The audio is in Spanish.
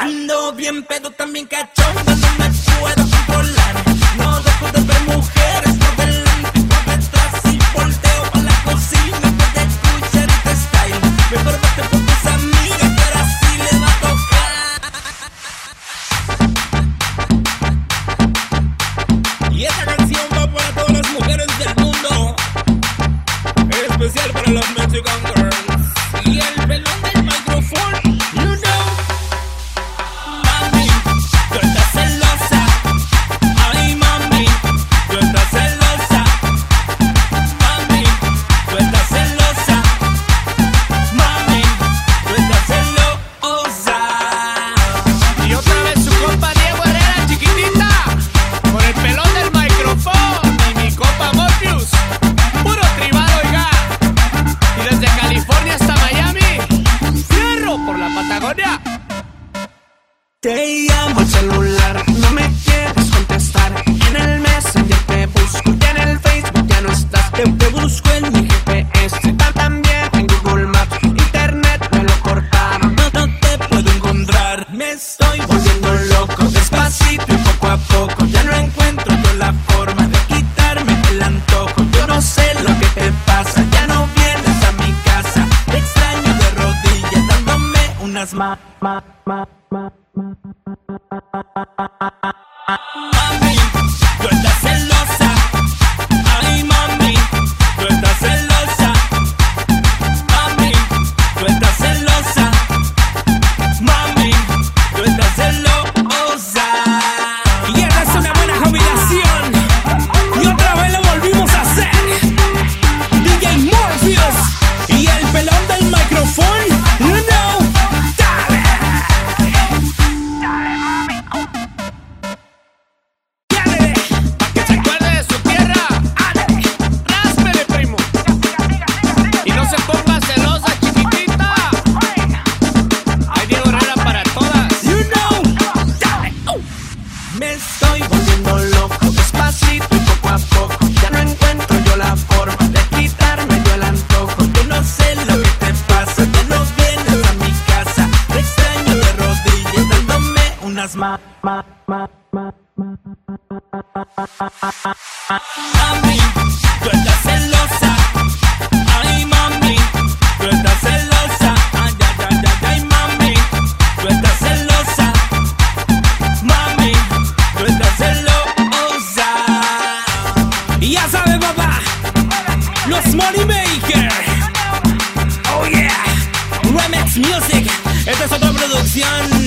Ando bien pedo, también cachondo, no me puedo controlar. No dejo de ver mujeres por delante y por detrás y volteo pa' la cocina para escuchar este style. Mejor vete por tus amigas que ahora sí le va a tocar. Y esta canción va para todas las mujeres del mundo. Especial para las Mexican Te llamo al celular, no me quieres contestar. En el Messenger te busco y en el Facebook ya no estás. Te, te busco en mi GPS, ta- también en Google Maps. Internet me lo cortaron, no, no te puedo encontrar. Me estoy volviendo loco, despacito y poco a poco. Ya no encuentro yo la forma de quitarme el antojo. Yo no sé lo que te pasa, ya no vienes a mi casa. Extraño de rodillas, dándome unas ma, ma, ma, ma. Mm-hmm. Volviendo loco, despacito y poco a poco. Ya no encuentro yo la forma de quitarme yo el antojo. Yo no sé lo que te pasa, ya no vienes a mi casa. Te extraño de rodillas, dándome unas ma, ma, ma, ma, ma. Mami, tú Money Maker. Oh yeah, Remix Music. Esta es otra producción.